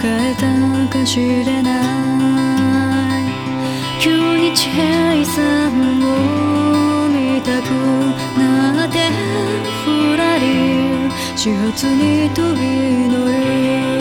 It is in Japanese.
変えたかしれない。急にチェイさんを見たくなってふらり始発に飛び乗る。